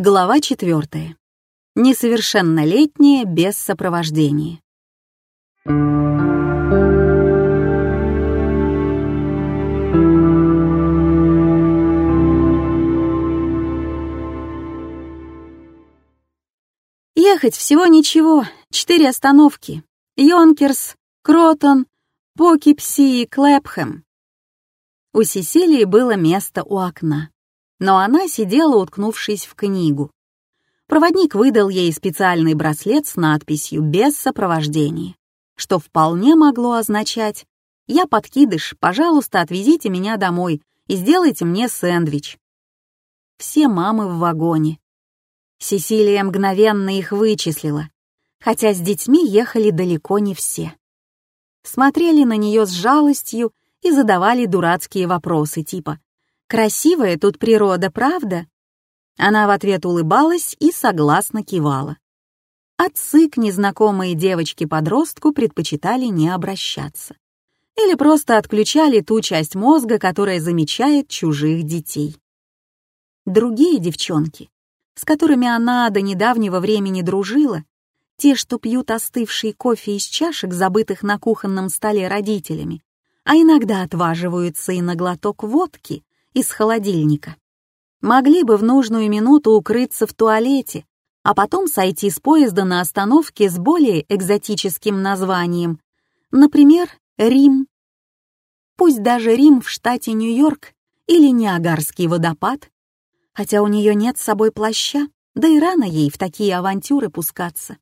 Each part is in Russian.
Глава четвертая. Несовершеннолетние без сопровождения. Ехать всего ничего, четыре остановки. Йонкерс, Кротон, Покипси и Клэпхэм. У Сесилии было место у окна но она сидела, уткнувшись в книгу. Проводник выдал ей специальный браслет с надписью «Без сопровождения», что вполне могло означать «Я подкидыш, пожалуйста, отвезите меня домой и сделайте мне сэндвич». Все мамы в вагоне. Сесилия мгновенно их вычислила, хотя с детьми ехали далеко не все. Смотрели на нее с жалостью и задавали дурацкие вопросы типа Красивая тут природа, правда?» Она в ответ улыбалась и согласно кивала. Отцы к незнакомой девочке-подростку предпочитали не обращаться. Или просто отключали ту часть мозга, которая замечает чужих детей. Другие девчонки, с которыми она до недавнего времени дружила, те, что пьют остывший кофе из чашек, забытых на кухонном столе родителями, а иногда отваживаются и на глоток водки, из холодильника. Могли бы в нужную минуту укрыться в туалете, а потом сойти с поезда на остановке с более экзотическим названием, например, Рим. Пусть даже Рим в штате Нью-Йорк или Ниагарский водопад, хотя у нее нет с собой плаща, да и рано ей в такие авантюры пускаться.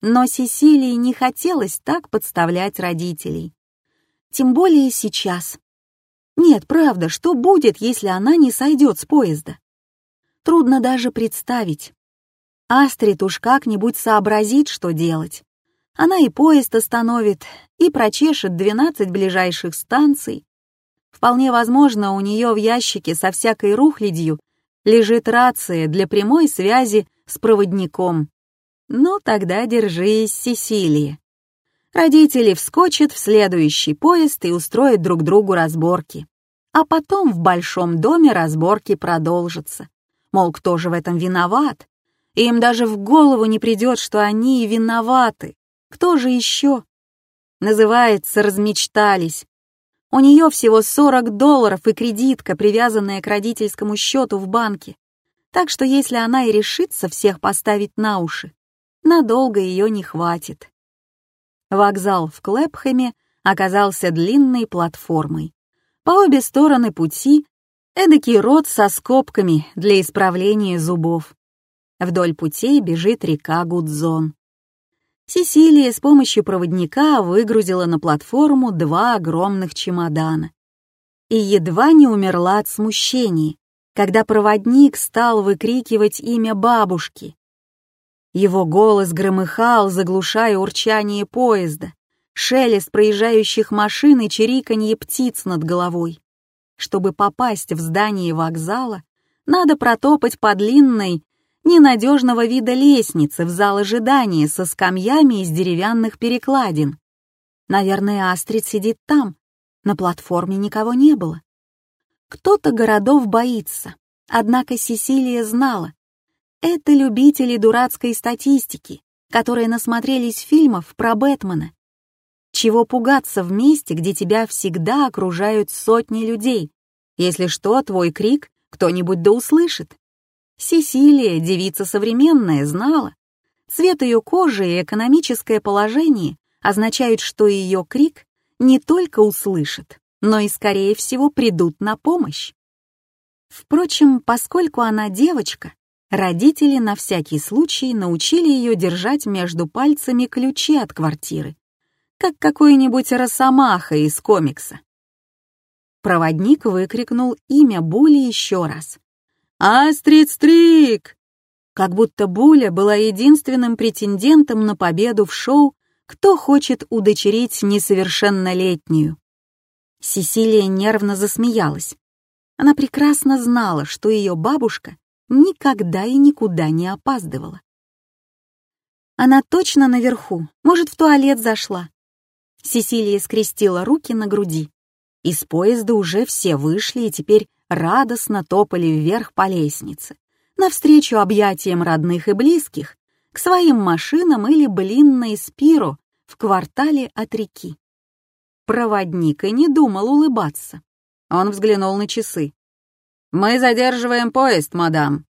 Но Сесилии не хотелось так подставлять родителей. Тем более сейчас, нет, правда, что будет, если она не сойдет с поезда? Трудно даже представить. Астрид уж как-нибудь сообразит, что делать. Она и поезд остановит, и прочешет 12 ближайших станций. Вполне возможно, у нее в ящике со всякой рухлядью лежит рация для прямой связи с проводником. Ну, тогда держись, Сесилия. Родители вскочат в следующий поезд и устроят друг другу разборки. А потом в большом доме разборки продолжатся. Мол, кто же в этом виноват? Им даже в голову не придет, что они и виноваты. Кто же еще? Называется «размечтались». У нее всего 40 долларов и кредитка, привязанная к родительскому счету в банке. Так что если она и решится всех поставить на уши, надолго ее не хватит. Вокзал в Клэпхэме оказался длинной платформой. По обе стороны пути эдакий рот со скобками для исправления зубов. Вдоль путей бежит река Гудзон. Сесилия с помощью проводника выгрузила на платформу два огромных чемодана. И едва не умерла от смущения, когда проводник стал выкрикивать имя бабушки. Его голос громыхал, заглушая урчание поезда, шелест проезжающих машин и чириканье птиц над головой. Чтобы попасть в здание вокзала, надо протопать по длинной, ненадежного вида лестнице в зал ожидания со скамьями из деревянных перекладин. Наверное, Астрид сидит там. На платформе никого не было. Кто-то городов боится, однако Сесилия знала, это любители дурацкой статистики, которые насмотрелись фильмов про Бэтмена. Чего пугаться в месте, где тебя всегда окружают сотни людей? Если что, твой крик кто-нибудь да услышит. Сесилия, девица современная, знала. Цвет ее кожи и экономическое положение означают, что ее крик не только услышат, но и, скорее всего, придут на помощь. Впрочем, поскольку она девочка, Родители на всякий случай научили ее держать между пальцами ключи от квартиры, как какой-нибудь росомаха из комикса. Проводник выкрикнул имя Були еще раз. «Астрид Стрик!» Как будто Буля была единственным претендентом на победу в шоу «Кто хочет удочерить несовершеннолетнюю?». Сесилия нервно засмеялась. Она прекрасно знала, что ее бабушка никогда и никуда не опаздывала. Она точно наверху, может, в туалет зашла. Сесилия скрестила руки на груди. Из поезда уже все вышли и теперь радостно топали вверх по лестнице, навстречу объятиям родных и близких, к своим машинам или блин на Испиру в квартале от реки. Проводник и не думал улыбаться. Он взглянул на часы. «Мы задерживаем поезд, мадам».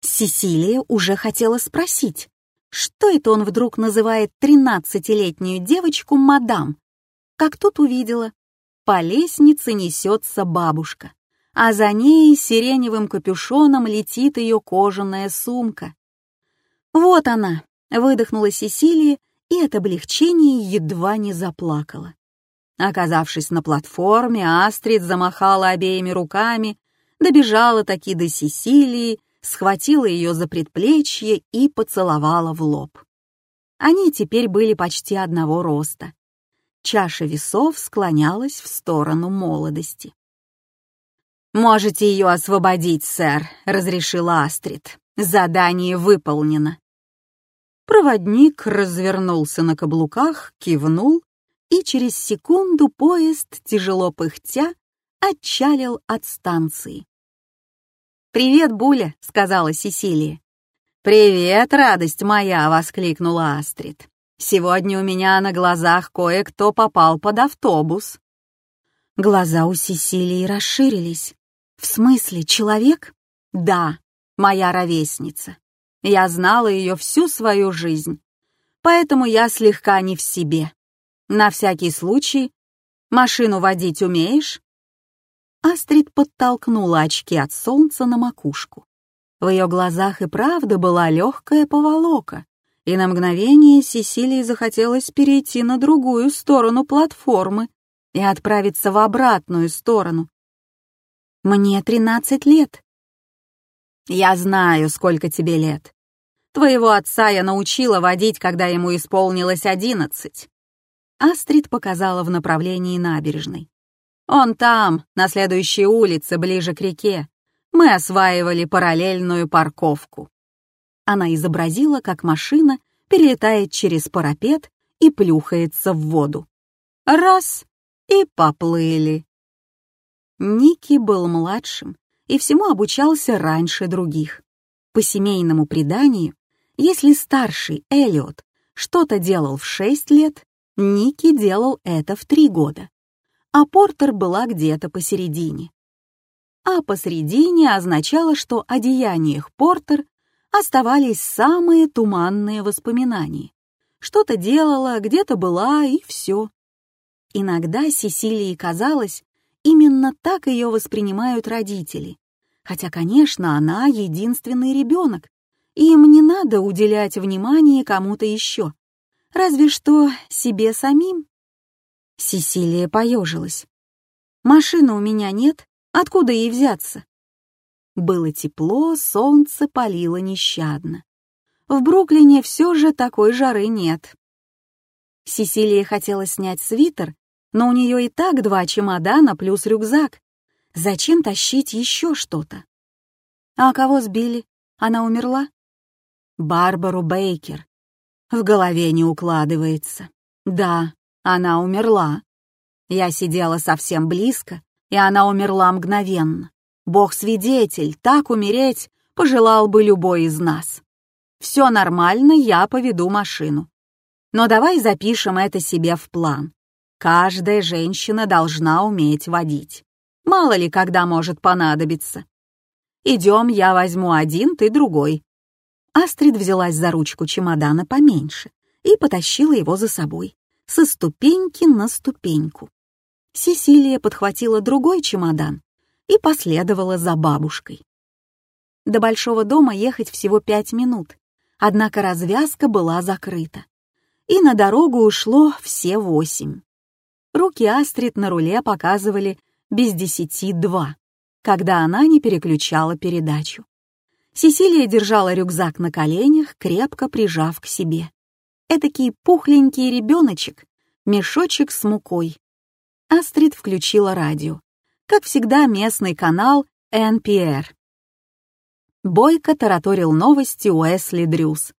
Сесилия уже хотела спросить, что это он вдруг называет тринадцатилетнюю девочку мадам, как тут увидела. По лестнице несется бабушка, а за ней сиреневым капюшоном летит ее кожаная сумка. «Вот она!» — выдохнула Сесилия и от облегчения едва не заплакала. Оказавшись на платформе, Астрид замахала обеими руками, добежала таки до Сесилии, схватила ее за предплечье и поцеловала в лоб. Они теперь были почти одного роста. Чаша весов склонялась в сторону молодости. «Можете ее освободить, сэр», — разрешила Астрид. «Задание выполнено». Проводник развернулся на каблуках, кивнул, и через секунду поезд, тяжело пыхтя, отчалил от станции. «Привет, Буля», — сказала Сесилия. «Привет, радость моя!» — воскликнула Астрид. «Сегодня у меня на глазах кое-кто попал под автобус». Глаза у Сесилии расширились. «В смысле, человек?» «Да, моя ровесница. Я знала ее всю свою жизнь, поэтому я слегка не в себе. На всякий случай, машину водить умеешь?» Астрид подтолкнула очки от солнца на макушку. В ее глазах и правда была легкая поволока, и на мгновение Сесилии захотелось перейти на другую сторону платформы и отправиться в обратную сторону. «Мне тринадцать лет», «Я знаю, сколько тебе лет. Твоего отца я научила водить, когда ему исполнилось одиннадцать». Астрид показала в направлении набережной. «Он там, на следующей улице, ближе к реке. Мы осваивали параллельную парковку». Она изобразила, как машина перелетает через парапет и плюхается в воду. Раз — и поплыли. Ники был младшим и всему обучался раньше других. По семейному преданию, если старший Элliot что-то делал в шесть лет, Ники делал это в три года, а Портер была где-то посередине. А посередине означало, что о деяниях Портер оставались самые туманные воспоминания. Что-то делала, где-то была, и все. Иногда Сесилии казалось, именно так ее воспринимают родители. Хотя, конечно, она единственный ребенок, и им не надо уделять внимание кому-то еще. Разве что себе самим. Сесилия поежилась. «Машины у меня нет, откуда ей взяться?» Было тепло, солнце палило нещадно. В Бруклине все же такой жары нет. Сесилия хотела снять свитер, но у нее и так два чемодана плюс рюкзак, Зачем тащить еще что-то? А кого сбили? Она умерла? Барбару Бейкер. В голове не укладывается. Да, она умерла. Я сидела совсем близко, и она умерла мгновенно. Бог свидетель, так умереть пожелал бы любой из нас. Все нормально, я поведу машину. Но давай запишем это себе в план. Каждая женщина должна уметь водить. Мало ли, когда может понадобиться. Идем, я возьму один, ты другой. Астрид взялась за ручку чемодана поменьше и потащила его за собой, со ступеньки на ступеньку. Сесилия подхватила другой чемодан и последовала за бабушкой. До большого дома ехать всего пять минут, однако развязка была закрыта, и на дорогу ушло все восемь. Руки Астрид на руле показывали без десяти два, когда она не переключала передачу. Сесилия держала рюкзак на коленях, крепко прижав к себе. Этакий пухленький ребеночек, мешочек с мукой. Астрид включила радио. Как всегда, местный канал NPR. Бойко тараторил новости Уэсли Дрюс.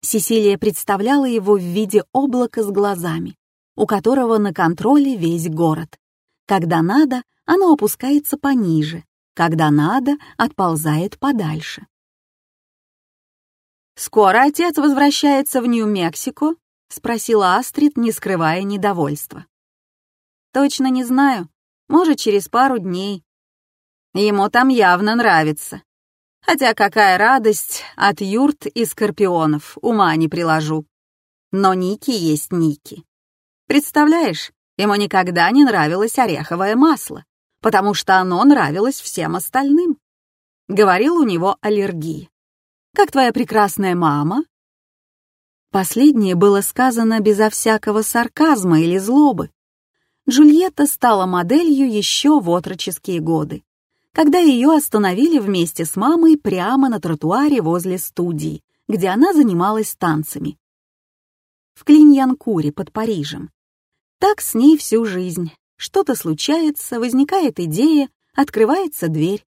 Сесилия представляла его в виде облака с глазами, у которого на контроле весь город. Когда надо, оно опускается пониже, когда надо, отползает подальше. «Скоро отец возвращается в Нью-Мексико?» — спросила Астрид, не скрывая недовольства. «Точно не знаю. Может, через пару дней. Ему там явно нравится. Хотя какая радость от юрт и скорпионов, ума не приложу. Но Ники есть Ники. Представляешь, ему никогда не нравилось ореховое масло, потому что оно нравилось всем остальным. Говорил, у него аллергия. Как твоя прекрасная мама? Последнее было сказано безо всякого сарказма или злобы. Джульетта стала моделью еще в отроческие годы когда ее остановили вместе с мамой прямо на тротуаре возле студии, где она занималась танцами. В Клиньянкуре под Парижем. Так с ней всю жизнь. Что-то случается, возникает идея, открывается дверь.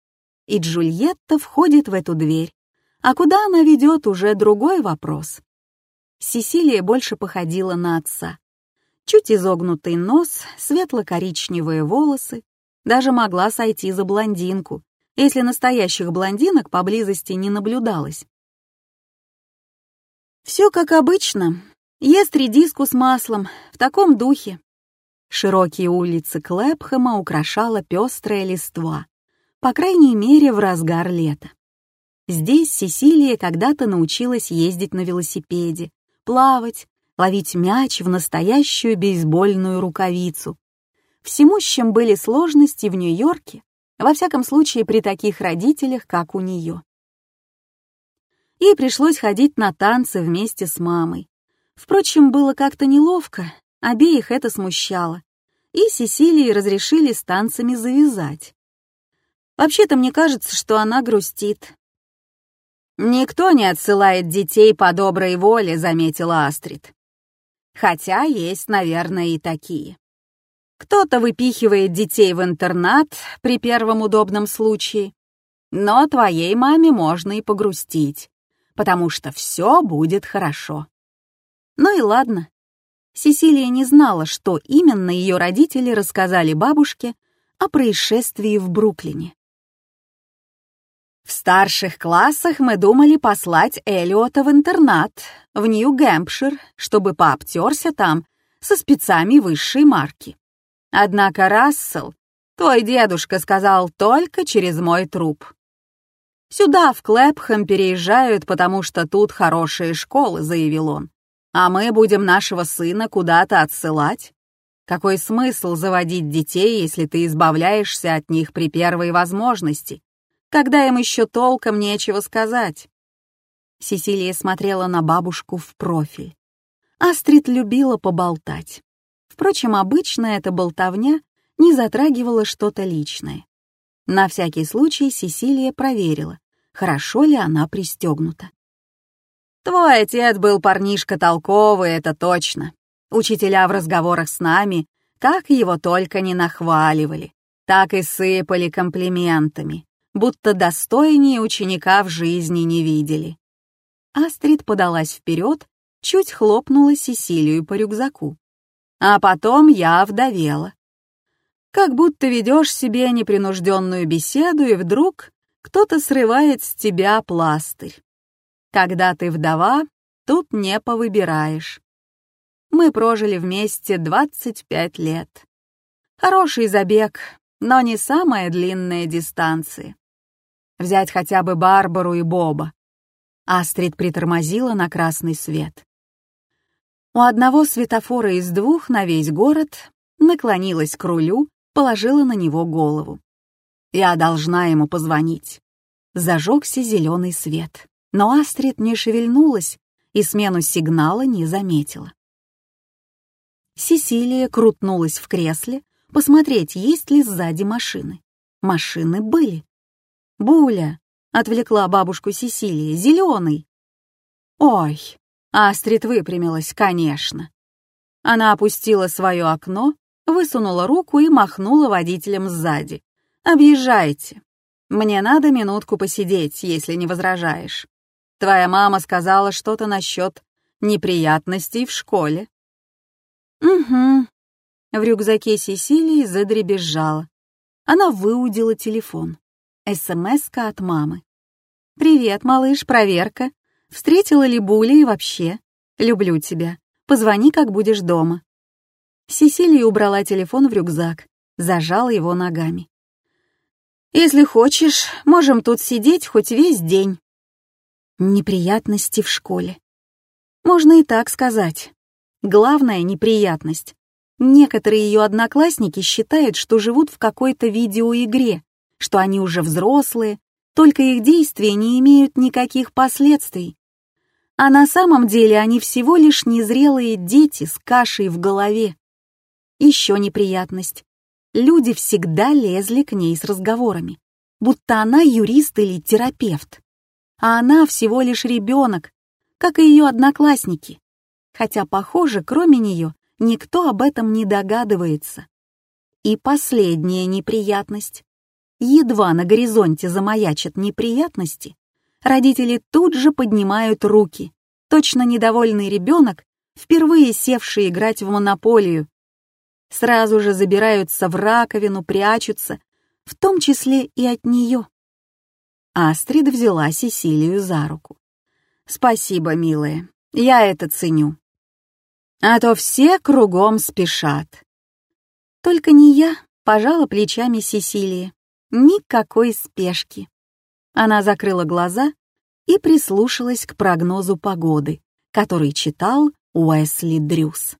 И Джульетта входит в эту дверь. А куда она ведет, уже другой вопрос. Сесилия больше походила на отца. Чуть изогнутый нос, светло-коричневые волосы, даже могла сойти за блондинку, если настоящих блондинок поблизости не наблюдалось. Все как обычно. Ест редиску с маслом, в таком духе. Широкие улицы Клэпхэма украшала пестрая листва, по крайней мере, в разгар лета. Здесь Сесилия когда-то научилась ездить на велосипеде, плавать, ловить мяч в настоящую бейсбольную рукавицу, Всему, с чем были сложности в Нью-Йорке, во всяком случае при таких родителях, как у нее. Ей пришлось ходить на танцы вместе с мамой. Впрочем, было как-то неловко, обеих это смущало, и Сесилии разрешили с танцами завязать. Вообще-то мне кажется, что она грустит. «Никто не отсылает детей по доброй воле», — заметила Астрид. «Хотя есть, наверное, и такие». Кто-то выпихивает детей в интернат при первом удобном случае. Но твоей маме можно и погрустить, потому что все будет хорошо. Ну и ладно. Сесилия не знала, что именно ее родители рассказали бабушке о происшествии в Бруклине. Старших классах мы думали послать Элиота в интернат, в Нью-Гэмпшир, чтобы пообтерся там со спецами высшей марки. Однако Рассел, твой дедушка сказал только через мой труп. Сюда, в Клэпхэм, переезжают, потому что тут хорошие школы, заявил он. А мы будем нашего сына куда-то отсылать? Какой смысл заводить детей, если ты избавляешься от них при первой возможности, когда им еще толком нечего сказать? Сесилия смотрела на бабушку в профиль. Астрид любила поболтать. Впрочем, обычно эта болтовня не затрагивала что-то личное. На всякий случай Сесилия проверила, хорошо ли она пристегнута. «Твой отец был парнишка толковый, это точно. Учителя в разговорах с нами, как его только не нахваливали, так и сыпали комплиментами, будто достойнее ученика в жизни не видели». Астрид подалась вперед, чуть хлопнула Сесилию по рюкзаку. А потом я вдовела. Как будто ведешь себе непринужденную беседу, и вдруг кто-то срывает с тебя пластырь. Когда ты вдова, тут не повыбираешь. Мы прожили вместе 25 лет. Хороший забег, но не самая длинная дистанция. Взять хотя бы Барбару и Боба. Астрид притормозила на красный свет. У одного светофора из двух на весь город наклонилась к рулю, положила на него голову. Я должна ему позвонить. Зажегся зеленый свет, но Астрид не шевельнулась и смену сигнала не заметила. Сесилия крутнулась в кресле, посмотреть, есть ли сзади машины. Машины были. «Буля!» — отвлекла бабушку Сесилия. «Зеленый!» «Ой!» Астрид выпрямилась, конечно. Она опустила свое окно, высунула руку и махнула водителем сзади. «Объезжайте. Мне надо минутку посидеть, если не возражаешь. Твоя мама сказала что-то насчет неприятностей в школе». «Угу». В рюкзаке Сесилии задребезжала. Она выудила телефон. СМС-ка от мамы. «Привет, малыш, проверка. Встретила ли Були и вообще? Люблю тебя. Позвони, как будешь дома». Сесилия убрала телефон в рюкзак, зажала его ногами. «Если хочешь, можем тут сидеть хоть весь день». Неприятности в школе. Можно и так сказать. Главная неприятность. Некоторые ее одноклассники считают, что живут в какой-то видеоигре, что они уже взрослые, только их действия не имеют никаких последствий. А на самом деле они всего лишь незрелые дети с кашей в голове. Еще неприятность. Люди всегда лезли к ней с разговорами, будто она юрист или терапевт. А она всего лишь ребенок, как и ее одноклассники. Хотя, похоже, кроме нее, никто об этом не догадывается. И последняя неприятность. Едва на горизонте замаячат неприятности, родители тут же поднимают руки, точно недовольный ребенок, впервые севший играть в монополию. Сразу же забираются в раковину, прячутся, в том числе и от нее. Астрид взяла Сесилию за руку. «Спасибо, милая, я это ценю. А то все кругом спешат». «Только не я», — пожала плечами Сесилия. Никакой спешки. Она закрыла глаза и прислушалась к прогнозу погоды, который читал Уэсли Дрюс.